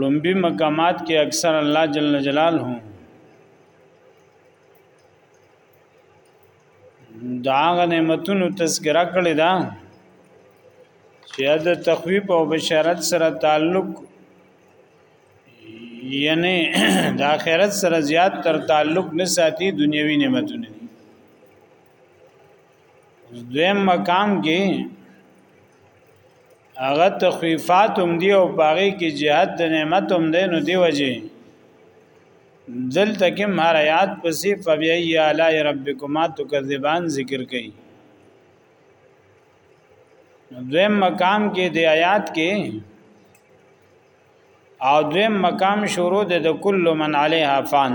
لومبي مقامات کې اکثر الله جل جلاله دا غ نعمتونو تذکرہ کړی دا چې د تخویب او بشارت سره تعلق یعنی د آخرت سره زیات تر تعلق نه ساتي دنیوي نعمتونه دویم مقام کې هغه تخفیفات هم دی او باغی کې جهاد د نعمت هم دی نو دی وجه دلته کې مهاریات پسې فبیای اعلی ربکما تکذبان ذکر کړي دویم مقام کې د آیات کې او دویم مقام شروع د کل من علیها فان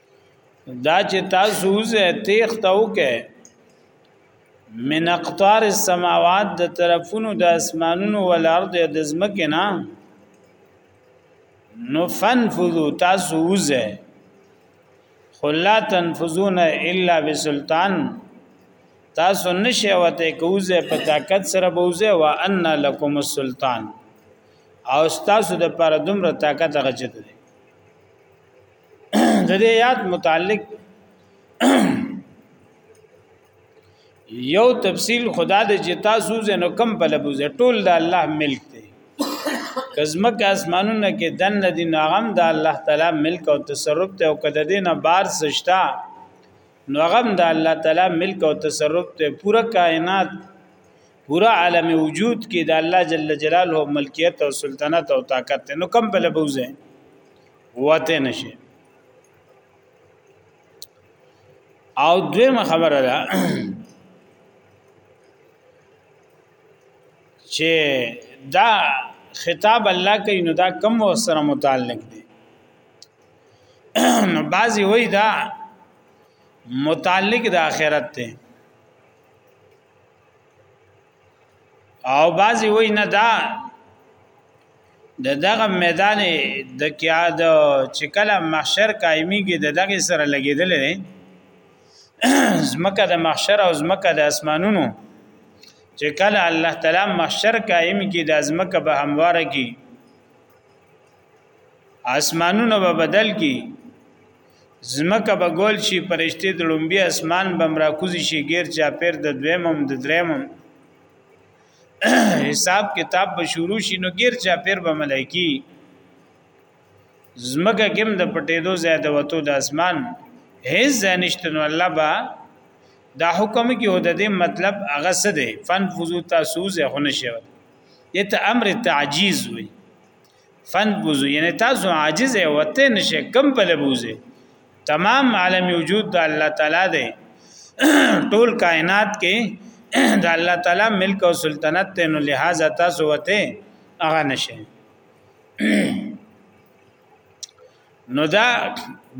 دا چې تاسو زه تیخ ته وکه من اقطار السماوات د طرفونو د اسمانونو ول ارض د زمکه نه نو فنفذو تاسو وزه خلا تنفذون الا بسلطان تاسو نشه وته کوزه په طاقت سره بوزه وا ان لکم السلطان او تاسو د پر دومره طاقت غچت دي د دې یاد متعلق یو تفصیل خدا د جتا سوز نو کم په لبوز ټول د الله ملک دی کزمک اسمانونه کې دن ندی ناغم د الله تعالی ملک او تصرف ته او کده دین بار سشتا ناغم د الله تعالی ملک او تصرف ته پورا کائنات پورا عالم وجود کې د الله جل جلاله ملکیت او سلطنت او طاقت نو کم په لبوز وته نشي او دویمه خبره ده چې دا خطاب الله کوي نو دا کم سره متعلق دی نو بعضی وای دا متعلق د آخرت ته او بعضی وای نه دا د دغه میدان د کیا د چکلا محشر قائمیږي د دغه سره لګیدل دي زمکه د محشر او زمکه د اسمانونو چې کله الله تعالی محشر قائم کی د زمکه به هموار کی اسمانونه به بدل کی زمکه به ګول شي پرشته د لومبي اسمان بم راکوزي شي غیر چا پیر د دویمم د دریمم حساب کتاب به شروع شي نو غیر چا پیر به ملایکی زمکه کم د پټېدو زیاده وته د اسمان هیڅ زنشت نو الله با دا حکم کې هو د دې مطلب هغه څه دی فن فزو تاسو زه هونه شوی دته امر تعجیز وي فن بوزو یعنی تاسو عاجز او ته نشه کم بل بوزه تمام عالم وجود د الله تعالی دی ټول کائنات کې د الله تعالی ملک او سلطنت ته نو لہذا تاسو وته هغه نشه نو دا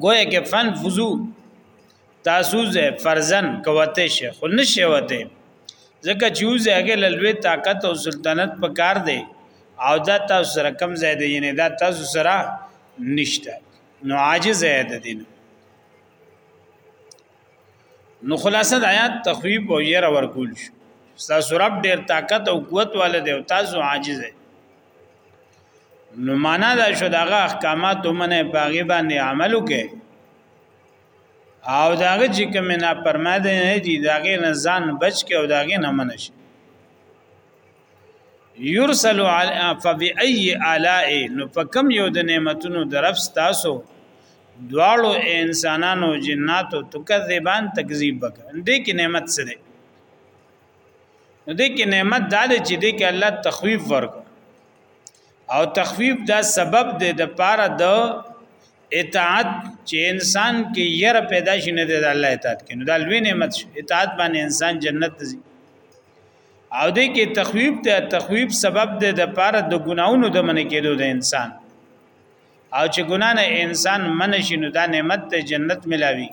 گویا کې فن فزو تاسو زه فرزن کوته شي خو نشي وته ځکه چې وزه هغه لوی طاقت او سلطنت په کار دی او دا تاسو سره کم زیاده یعنی دا تاسو سره نشته نو عاجز زیاده دین نو خلاصه د آیات تخویب او ير ورکول شو تاسو رب ډیر طاقت او قوت والد او تاسو عاجز دی نو معنا دا شو دغه احکامات منه باغی باندې عملو کې او داغه چې کوم نه پرما ده نه دي داغه نه ځان بچ کې او داغه نه منش یرسل علی فبای الاء نو فکم یو د نعمتونو درف تاسو دواړو انسانانو جناتو تکذبان تکذیب وک دې کې نعمت څه ده نو دې کې نعمت دا ده چې دې کې الله تخویف ورک او تخفیف دا سبب دی د پاره د اطاعت چې انسان کې ير پیدا شي نه د الله اطاعت کې نو دا لوی نعمت شي اطاعت باندې انسان جنت ته او دې کې تخویب ته تخویب سبب دی د پاره د ګناونو د من کېدو د انسان او چې ګنا نه انسان من شي نو دا نعمت ته جنت ملاوي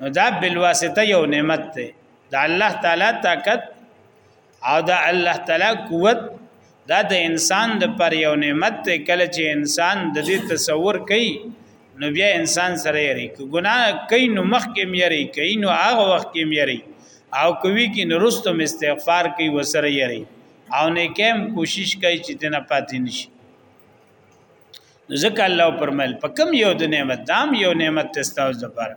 نو دا بلواسطه یو نعمت ته د الله تعالی طاقت او دا الله تعالی قوت دا د انسان د پر یو نعمت ته کله چې انسان د دې تصور کوي نو بیا انسان سره یې کوي ګناه کوي نو مخ کې یې کوي نو هغه وخت کې یې او کوي کې نو رستم استغفار کوي وسره یې او نه کېم کوشش کوي چې دنه پاتې نشي ځکه الله پرمل په کم یو د نعمت دام یو نعمت تستاوز لپاره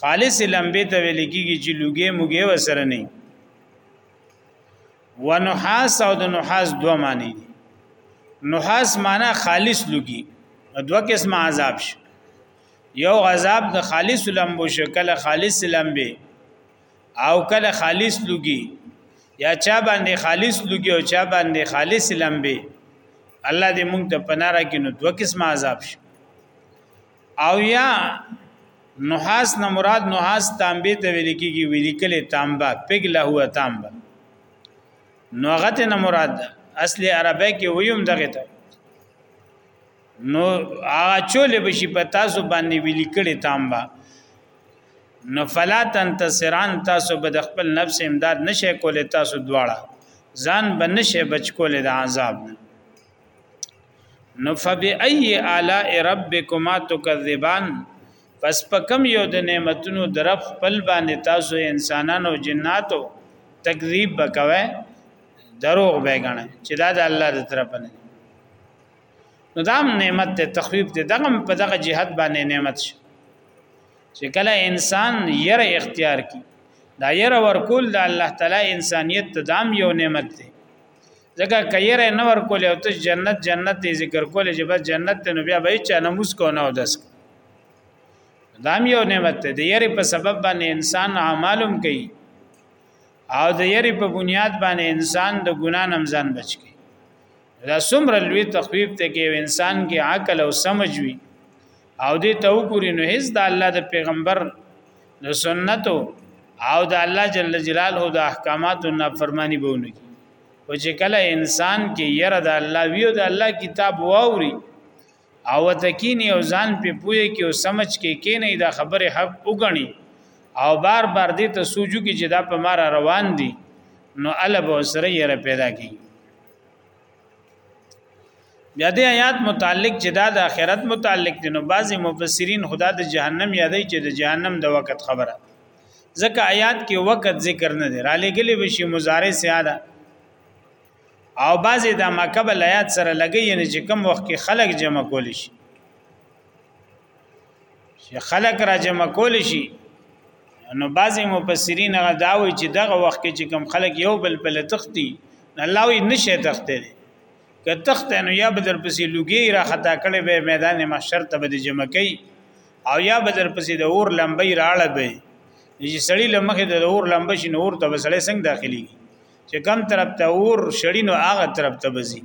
خالص لمبه ته ویل کیږي چې لوګي موګي وسره نه ونحاس او د نحاس دوه معنی دي نحاس معنی خالص لوګي دوه قسم عذاب شي یو عذاب د خالص لمبو شکل خالص لمبه او کله خالص لوګي یا چا باندې خالص لوګي او چا باندې خالص لمبه الله دې موږ ته پناره کې نو دوه قسم عذاب شي او یا نحاس نه مراد نحاس تانبه ته ویل کیږي ویل کله تانبه پګ له هو تانبه نو هغه ته نه مراد اصلي عربی کې ویم دغه ته نو هغه چولې بشي په تاسو باندې ویل کله تانبه نو فلا تنتصران تاسو به د خپل نفس امداد نشه کولې تاسو دواړه ځان به نشه بچ کولې د عذاب نه نو فبأي آلاء ربكما تكذبان پس پکم یو د نعمتونو درف خپل باندې تاسو انسانانو جناتو تکذیب وکوي دروغ به غنه چې دا د الله د طرف نه نو دا نعمت ته تخویب ته دغه په دغه جهاد باندې نعمت شي چې کله انسان یره اختیار کی دا یره ورکول د الله تعالی انسانیت ته دام یو نعمت دی ځکه کیر نه ور کول او ته جنت جنت ذکر کول چې بس جنت ته نو بیا به چا نموز کو نه ودس دام یو نعمت ته د یری په سبب باندې انسان اعمالم کوي او د یری په بنیاد باندې انسان د ګنا نمزان بچ کی دا څومره لوی تخفیف ته کې انسان کې عقل او سمجھ وي او دې ته وګورئ نو هیڅ د الله د پیغمبر د سنتو او د الله جل جلاله د احکاماتو نه فرمانی بونه کی او چې کله انسان کې یره د الله ویو د الله کتاب واوري او تکینی او ځان په پوهه کې او سمج کې کې نه دا خبره حق وګڼي او بار بار دې ته سوجو کې چې دا په مار روان دي نو الب سره یې پیدا کی بیا د آیات متعلق چې دا د آخرت متعلق دي نو بعضی مفسرین خدا د جهنم یادې چې د جهنم د وخت خبره ځکه آیات کې وخت ذکر نه دی را لګلې بشي مضارع سیاده او بعضی د مکبل آیات سره لګي یعنی چې کم وخت کې خلق جمع کول شي چې خلق را جمع کول شي نو بعضی مفسرین هغه داوي چې دغه وخت کې چې کم خلق یو بل په لتختی الله وی نشه تخته دي که تخته نو یا بدر پسې لوګي را خطا کړي به میدان محشر ته به جمع کوي او یا بدر پسې د اور لمبي راړه به چې سړی لمخه د اور لمبه شي نور ته به سړی څنګه داخلي چې کم طرف ته اور شړی نو هغه طرف ته بزي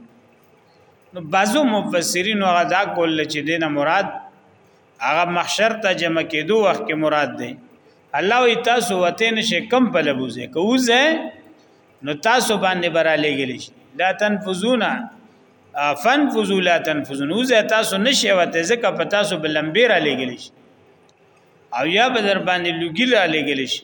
نو بعضو مفسرین هغه دا کول چې دینه مراد هغه محشر ته جمع کېدو وخت کې مراد دی الله وی تاسو وته نشه کم په لبوزه کوزه نو تاسو باندې برا لګل شي لا تنفذون فنفذوا لا تنفذون وزه تاسو نشه وته ځکه په تاسو بلمبیر لګل شي او یا بدر باندې لګی را لګل شي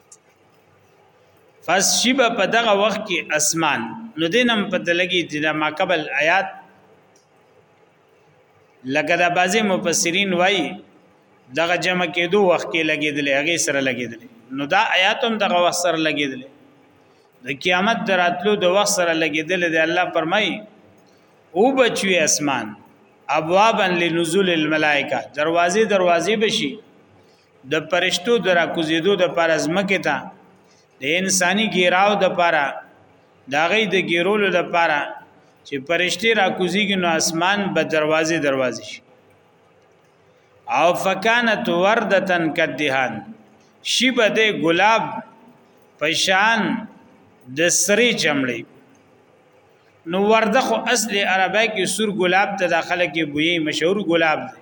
پس شیبه په دغه وخت کې اسمان نو دینم په تلګي چې دا ما قبل آیات لکه دا بعضی مفسرین وایي دغه جمع کېدو وخت کې لګېدل هغه سره لګېدل نو دا آیات هم دغه وخت سره لګېدل د قیامت دراتلو د وخت سره لګېدل دی الله فرمایي او بچوي اسمان ابوابا لنزول الملائکه دروازې دروازې بشي د پرشتو د راکوزیدو د پاره زمکه ته د انساني ګیراو د پاره دا غي د ګیرولو د پاره چې پرشتي را کوزيږي نو اسمان به دروازې دروازې شي او فکانت وردتن کدهان شی به د ګلاب پشان د سری چمړي نو ورده خو اصل عربی کې سور ګلاب ته داخله کې بوې مشهور ګلاب دی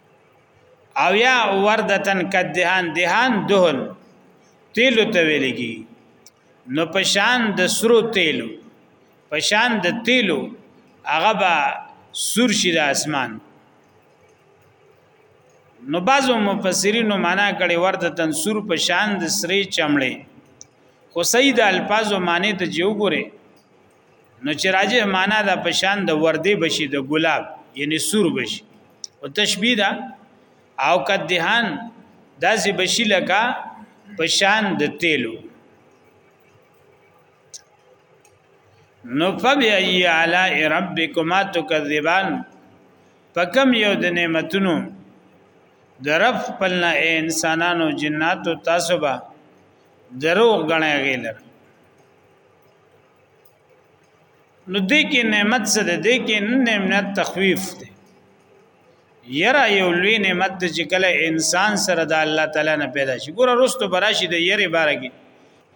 او یا وردتن کدهان دهان دهن تیلو ته ویل کی نو پشان د سرو تیلو پشان د تیلو هغه با سور شي د اسمان نو بعضو مفسرینو معنا کړي ورته تنسور په شان د سری چمړې خو سید الفاظو معنی ته جو ګوره نو چې راجه معنا د پشان د وردی بشي د ګلاب یعنی سور بشي او تشبیه ده او کدهان داسې بشي لکه پشان د تیلو نو فبأي علاء ربكما تكذبان فكم یو د نعمتونو درف پلنا اے انسانانو جناتو تاسو به دروغ غنه غیلر نو دې کې نعمت څه ده دې کې نعمت تخویف ده یرا یو لوی نعمت د چې کله انسان سره د الله تعالی نه پیدا شي ګوره رستو براشي د یری بارګي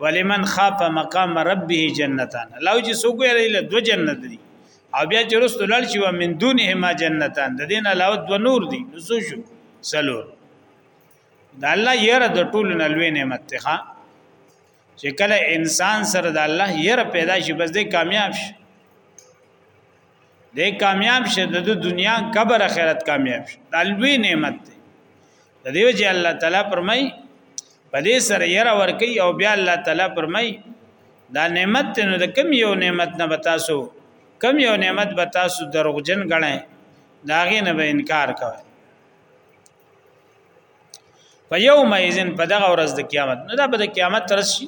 ولمن خاف مقام ربه جنتان الله چې سو ګوره له دو جنت دي او بیا چې رستو لړ شي و من دونه ما جنتان د دین علاوه دو نور دي نو سو شو سلور د الله یره د ټولو نه لوی نعمت ته چې کله انسان سره د الله یره پیدا شي بس دې کامیاب شي دې کامیاب شي د دنیا قبر آخرت کامیاب شي د لوی نعمت دی د دې چې الله تعالی پرمای په دې سره یره ور کوي او بیا الله تعالی پرمای دا نعمت نو د کم یو نعمت نه بتاسو کم یو نعمت بتاسو دروغجن غړای داغه نه به انکار کوي په یوم ایزن په دغه ورځ د قیامت نه دا به د قیامت ترس شي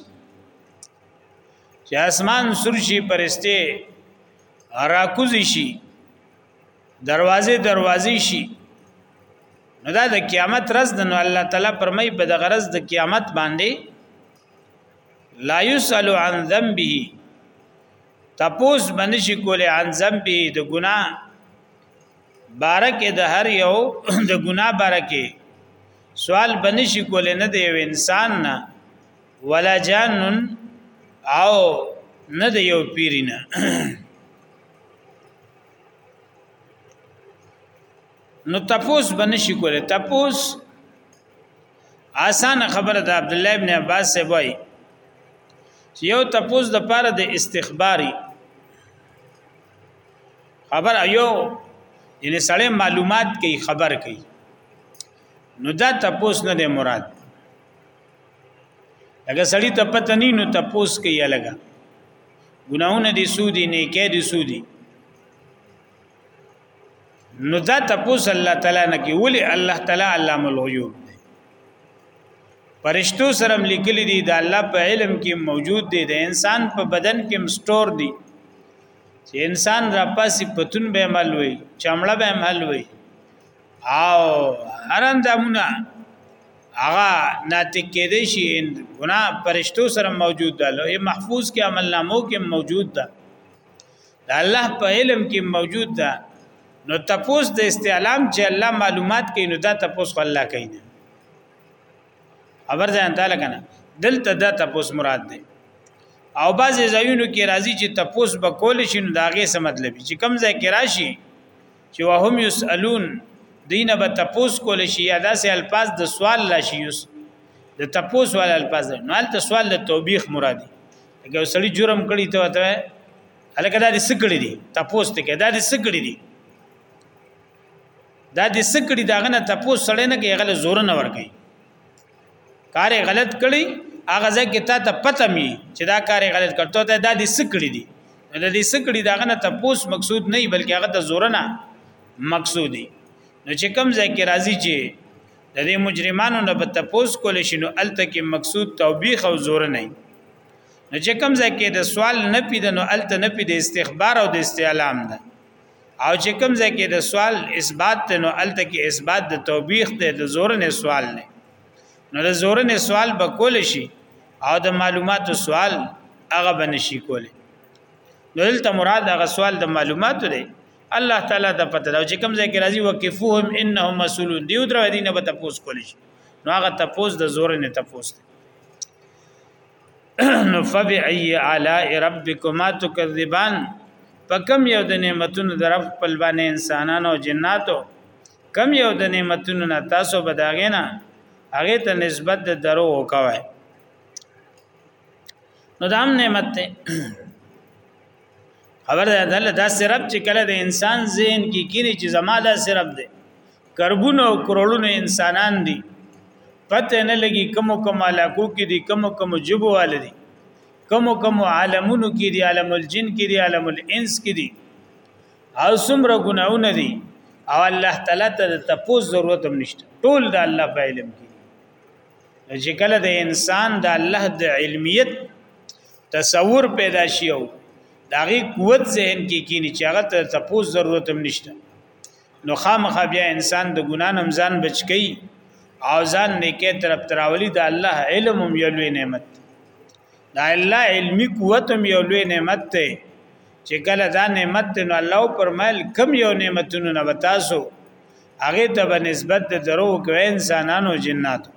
چې اسمان سور شي پرسته راکوز شي دروازه دروازه شي نو دا د قیامت رز د نو الله تعالی پرمای په دغه رز د قیامت باندې لا یسأل عن ذنبه تپوس باندې شي کوله عن ذنبه د ګناه بارکه د هر یو د ګناه بارکه سوال بنشي کول نه دی یو انسان نه ولا جان او نه دی یو پیرینه نو تپوس بنشي کوله تپوس اسانه خبره ده عبد الله ابن عباس سے وای یو تپوس د پاره د استخباری خبر ایو یعنی سړی معلومات کوي خبر کوي نو دا تپوس نه دی مراد لکه سړی ته پته نه نو تپوس کوي لګا ګناونه دي سودي نه کې دي سودي نو دا تپوس الله تعالی نه کی ولی الله تعالی علام الغیوب دی پرشتو سره لیکلی دی دا الله په علم کې موجود دی د انسان په بدن کې مستور دی چې انسان را پاسې پتون به عمل وي چمړه به عمل وي او هرندمونه هغه ناتک کې دی شي ګنا پرشتو سره موجود ده لوی محفوظ کې عمل نامو کې موجود ده د الله په علم کې موجود ده نو تپوس د استعلام چې الله معلومات کوي نو دا تپوس خو الله کوي نه خبر ځان تعالی کنه دلته دا تپوس مراد ده او بعض ځایونو کې راځي چې تپوس به کول شي نو داغه څه مطلب چې کم ځای کې راشي چې وهم یسالون دینه به تپوس کول شي یا داسې الفاظ د سوال راشي د تپوس ول الفاظ نه الته سوال د توبیخ مرادي که سړی جرم کړی ته ته الکه دا دې سکړی دي تاسو ته کې دا دې سکړی دي دا دې سکړی دا غنه تاسو سړی نه کې غل زور نه ور کوي کار غلط کړی هغه ځکه ته ته پته می چې دا کار غلط کړته ته دا دې سکړی دي دا دې سکړی دا غنه تاسو مقصود نه بلکې هغه ته زور نه مقصودی نو چې کم ځای کې راضی چې د دې مجرمانو نه به تپوس کول شي نو الته کې مقصود توبیخ او زور نه نه چې کوم ځای کې د سوال نه پیدا نو الته نه پیدا استخبار او د استعلام ده او چې کوم ځای کې د سوال اثبات ته نو الته کې اثبات د توبیخ ته د زور نه سوال نه نو د زور نه سوال به کول شي او د معلوماتو سوال هغه بنشي کولی دلته مراد هغه سوال د معلوماتو دی الله تعالی ته پته دا چې کوم ځای کې راځي وقفوهم انهم مسئولون دیو درو دینه به تاسو کولی شي نو هغه تاسو د زور نه تاسو نو فبأي آلاء ربكما تكذبان فكم یو د نعمتونو در خپل باندې انسانانو او جناتو کم یو د نعمتونو نه تاسو بداغینا هغه ته نسبت د درو وکوي نو دام نعمت ته خبر ده دل دا سرب چې کله د انسان ذهن کې کینی چې زما دا سرب ده کربونه او کرولونه انسانان دي پته نه لګي کم کم علاقو کې دي کم کم جبو وال دي کم کم عالمونو کې دي عالم الجن کې دي عالم الانس کې دي او څومره ګناونه دي او الله تعالی ته تپوس ضرورت هم نشته ټول د الله په علم کې چې کله د انسان د الله د علمیت تصور پیدا شي او داغي قوت ذهن کې کینی چې هغه ته تپوس ضرورت هم نشته نو خامخا بیا انسان د ګنا نم ځان بچ کی او ځان نیکه طرف تراولی د الله علم هم یو لوی نعمت دا الله علمی قوت هم یو لوی نعمت ته چې کله دا نعمت ته نو الله پر مال کم یو نعمتونو نه بتاسو هغه ته به نسبت د درو کوي انسانانو جناتو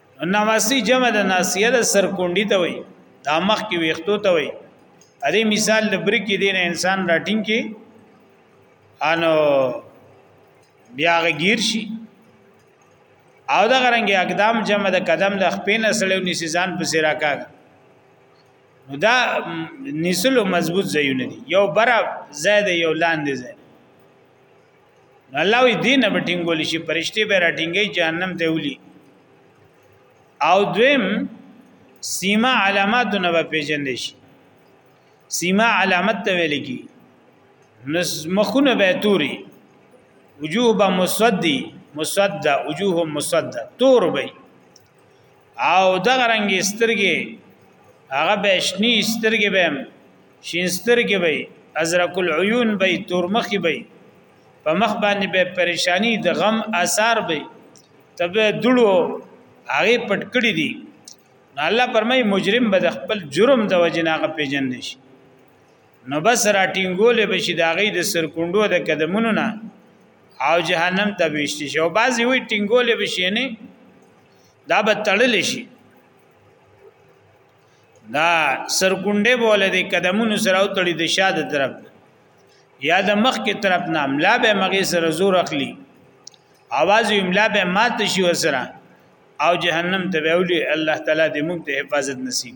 نواسی جمع د ناسیه د سرکونډی ته وي دا مخ کې ویختو ته وي اره مثال د بری کې دین انسان راټینګ کې انو بیا غیر شي او دا غرنګ اقدام جمع د قدم د خپینه سړیو نسی ځان په سیرا کا نو دا نسلو مضبوط ځایونه دي یو برا زید یو لاندې زید الله وی دین به ټینګول شي پرشته به را ټینګي جهنم ته ولي او دویم سیما علامات نه به پیژندل شي سیما علامت ته ویل کی مخونه به توري وجوه به مسودي مسوده وجوه مسوده تور به او دغه رنګ سترګې هغه بشنی سترګې به شین سترګې به ازرق العيون به تورمخي به په مخ باندې به پریشانی د غم آثار به تبه دړو هغه پټکړی دي الله پرمای مجرم به د خپل جرم د وجناغه پیجن نشي نو بس راټینګول به شي داغې د سرکوندو د قدمونو نه او جهنم ته وشتي شي او بعضی وي ټینګول به شي نه دا به تړل شي دا سرګونډه بوله دي قدمونو سره او تړي د شاده طرف یا د مخ کې طرف نام لا به مغي سره زور اخلي आवाज یې املا به مات شي وسره او جهنم ته ویولي الله تعالی دې موږ ته حفاظت نصیب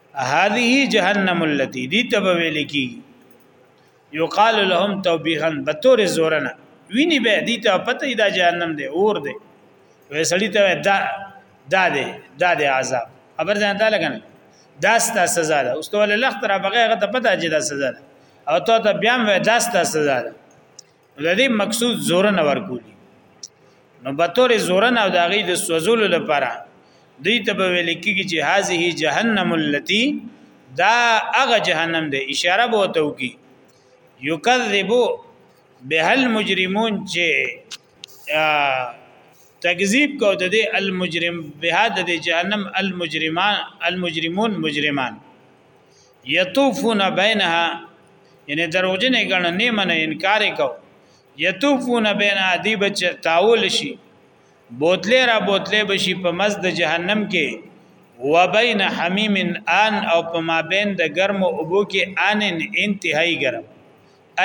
هذه جهنم التي دي تبویل کی یقال لهم توبیخا بتور زورنا ویني به دي ته پته دا جهنم دی اور دی وې سړی ته دا دا دی دا دی عذاب خبر ځان ته لګنه دا ستا سزا ده اوس ته ول لخت را بغیر غته پته چې دا سزا ده او ته ته بیا مې دا ستا سزا ده د دې مقصود زور نه ورکول نو به تور زور نه او د غي د سوزولو لپاره دوی ته به ویل کیږي چې هذه جهنم التي دا هغه جهنم دی اشاره به وته وکي یکذبو به المجرمون چې تکذیب کو د دې المجرم به د جهنم المجرمان المجرمون مجرمان یطوفون بینها یعنی دروژنه غنه نه منه انکار کو یطوفون بینها دی بچ تاول شي بوتله را بوتله بشي په مزد جهنم کې وبین حمیم ان او په مابین د ګرم او ابو کې ان انتهایی ګرم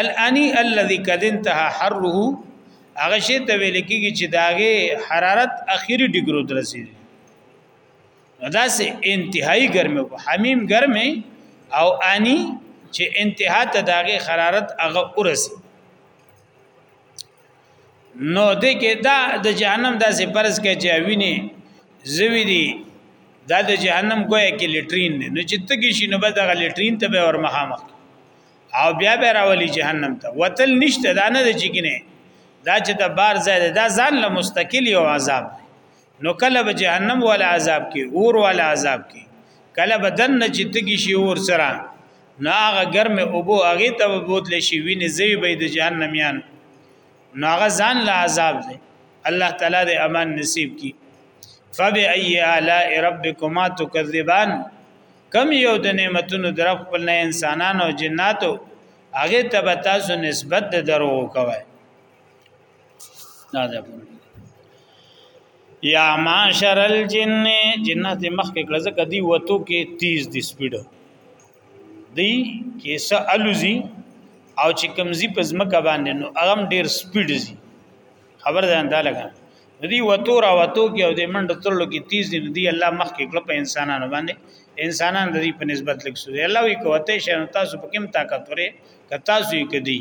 الانی الذي قد انتهى حره هغه شی ته ویل کېږي چې داغه حرارت اخیری ډیګرو درسیږي دا سه انتهایی ګرمه وو حمیم ګرمه او انی چې انتها ته داغه حرارت هغه ورسي نو د کې دا د جهنم د سپرز کې چې ویني زوی دی دا د جهنم ګویا کې لټرین دی نو چې تګی شي نو به دغه لټرین ته به ورمخامخ او بیا به راولي جهنم ته وتل نشته دا نه د چګینه دا چې د بار زیاده دا ځان له مستقلی او عذاب دی نو کله به جهنم ولا عذاب کې اور ولا عذاب کې کله به دن نه چې تګي شي اور سره نو هغه ګرم او بو هغه ته بوتل شي ویني زوی به د جهنميان نو هغه ځان لا عذاب دی الله تعالی دې امان نصیب کی فبأي آلاء ربكما تكذبان کم یو د نعمتونو در خپل نه انسانانو جناتو هغه ته تاسو نسبت د درو کوي دا ده یا معاشر الجن جنات مخ کې کړه ځکه دی وته کې تیز دی سپیډ دی کې س الوزی او چې کمزی په ځمکه باندې نو اغم ډیر سپیډ زی خبر ده انده لګا دی وته را وته کې او د منډه ترلو کې تیز دی دی الله مخ کې کړه په انسانانو باندې انسانان د دې په نسبت لکسو دی الله وی کوته شنو تاسو په کوم طاقت ورې کتا سوی کدی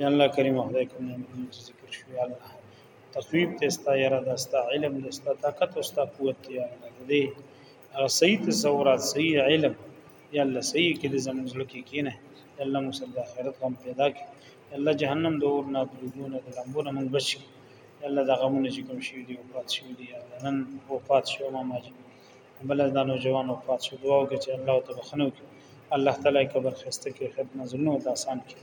یا الله کریم خدای کوم نعمتونه چې ذکر شو یا الله تخویب ته ستا یره د ستا علم د ستا طاقت او ستا قوت یا الله دې هغه صحیح تصورات صحیح علم یا الله صحیح کې دې زموږ زړه کې کینه یا الله موږ سره د آخرت غم پیدا کړي یا الله جهنم د اور نه د لوګو نه د لمبو نه موږ بچي یا الله دا غمونه چې کوم شي دي وفات شي دي یا الله نن وفات شو ما ماجي بل دا نوجوان وفات شو دعا وکړي چې الله ته بخنو کړي الله تعالی قبر خسته کې خدمت زنه او داسان کړي